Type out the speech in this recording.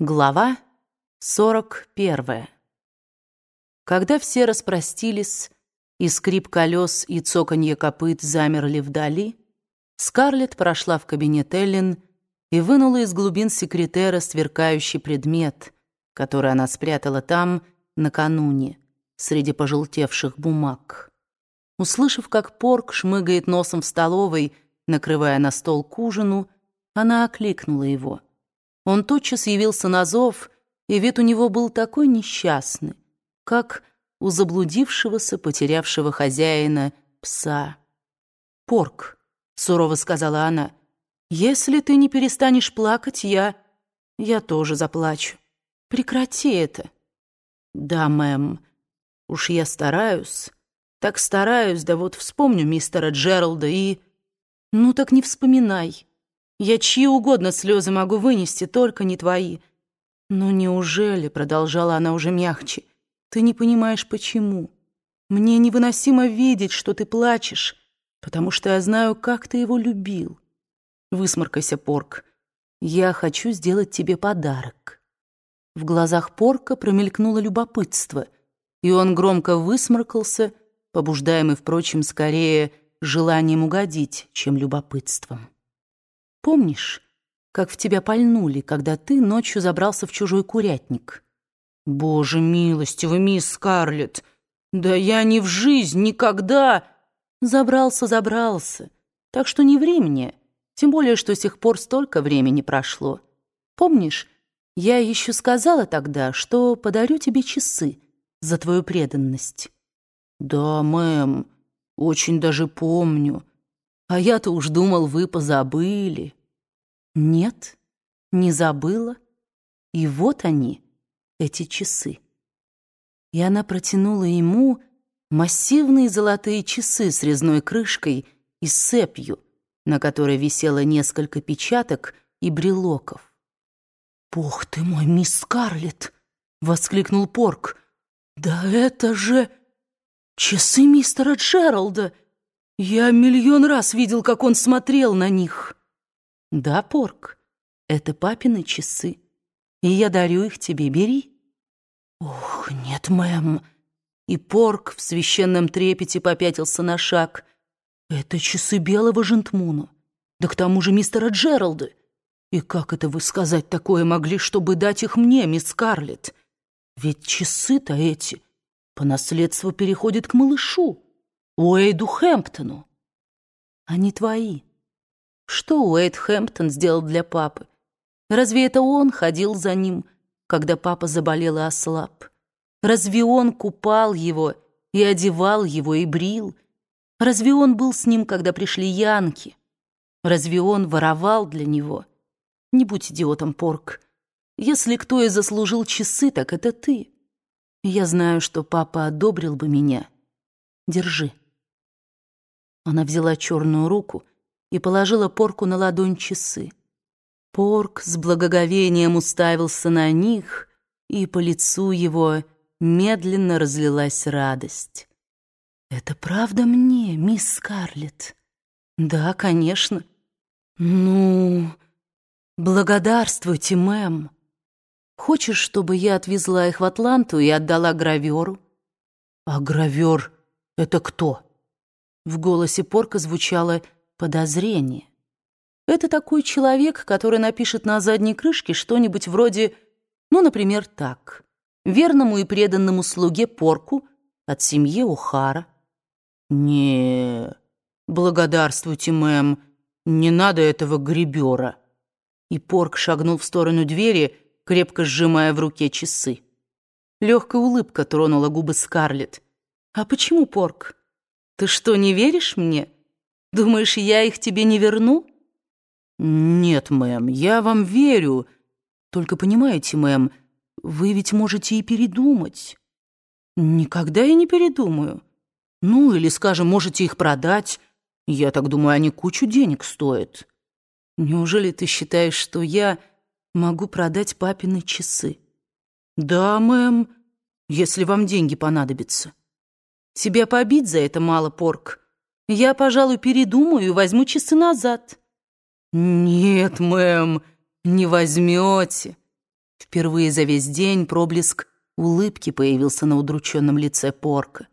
Глава 41. Когда все распростились, и скрип колес и цоканье копыт замерли вдали, Скарлетт прошла в кабинет Эллен и вынула из глубин секретера сверкающий предмет, который она спрятала там накануне, среди пожелтевших бумаг. Услышав, как Порк шмыгает носом в столовой, накрывая на стол к ужину, она окликнула его — он тотчас явился на зов, и вид у него был такой несчастный, как у заблудившегося, потерявшего хозяина пса. «Порк», — сурово сказала она, — «если ты не перестанешь плакать, я... я тоже заплачу. Прекрати это». «Да, мэм, уж я стараюсь, так стараюсь, да вот вспомню мистера Джералда и...» «Ну так не вспоминай». Я чьи угодно слезы могу вынести, только не твои. Но неужели, — продолжала она уже мягче, — ты не понимаешь, почему? Мне невыносимо видеть, что ты плачешь, потому что я знаю, как ты его любил. Высморкайся, Порк. Я хочу сделать тебе подарок. В глазах Порка промелькнуло любопытство, и он громко высморкался, побуждаемый, впрочем, скорее желанием угодить, чем любопытством. Помнишь, как в тебя пальнули, когда ты ночью забрался в чужой курятник? Боже милостивый, мисс Скарлетт, да я ни в жизнь, никогда... Забрался, забрался. Так что не времени, тем более, что с тех пор столько времени прошло. Помнишь, я еще сказала тогда, что подарю тебе часы за твою преданность. Да, мэм, очень даже помню. А я-то уж думал, вы позабыли. Нет, не забыла. И вот они, эти часы. И она протянула ему массивные золотые часы с резной крышкой и цепью, на которой висело несколько печаток и брелоков. «Бог ты мой, мисс Скарлетт!» — воскликнул Порк. «Да это же часы мистера Джералда!» Я миллион раз видел, как он смотрел на них. Да, Порк, это папины часы, и я дарю их тебе, бери. Ох, нет, мэм. И Порк в священном трепете попятился на шаг. Это часы белого жентмуна, да к тому же мистера Джералда. И как это вы сказать такое могли, чтобы дать их мне, мисс Скарлетт? Ведь часы-то эти по наследству переходят к малышу. Уэйду Хэмптону. Они твои. Что Уэйд Хэмптон сделал для папы? Разве это он ходил за ним, когда папа заболел и ослаб? Разве он купал его и одевал его и брил? Разве он был с ним, когда пришли янки? Разве он воровал для него? Не будь идиотом, Порк. Если кто и заслужил часы, так это ты. Я знаю, что папа одобрил бы меня. Держи. Она взяла черную руку и положила Порку на ладонь часы. Порк с благоговением уставился на них, и по лицу его медленно разлилась радость. «Это правда мне, мисс Скарлетт?» «Да, конечно». «Ну, благодарствуйте, мэм. Хочешь, чтобы я отвезла их в Атланту и отдала граверу?» «А гравер — это кто?» В голосе Порка звучало подозрение. Это такой человек, который напишет на задней крышке что-нибудь вроде, ну, например, так. Верному и преданному слуге Порку от семьи Ухара. не благодарствуйте, мэм, не надо этого гребера. И Порк шагнул в сторону двери, крепко сжимая в руке часы. Легкая улыбка тронула губы Скарлетт. «А почему Порк?» Ты что, не веришь мне? Думаешь, я их тебе не верну? Нет, мэм, я вам верю. Только понимаете, мэм, вы ведь можете и передумать. Никогда я не передумаю. Ну, или, скажем, можете их продать. Я так думаю, они кучу денег стоят. Неужели ты считаешь, что я могу продать папины часы? Да, мэм, если вам деньги понадобятся. Тебя побить за это мало, Порк. Я, пожалуй, передумаю и возьму часы назад». «Нет, мэм, не возьмете. Впервые за весь день проблеск улыбки появился на удрученном лице Порка.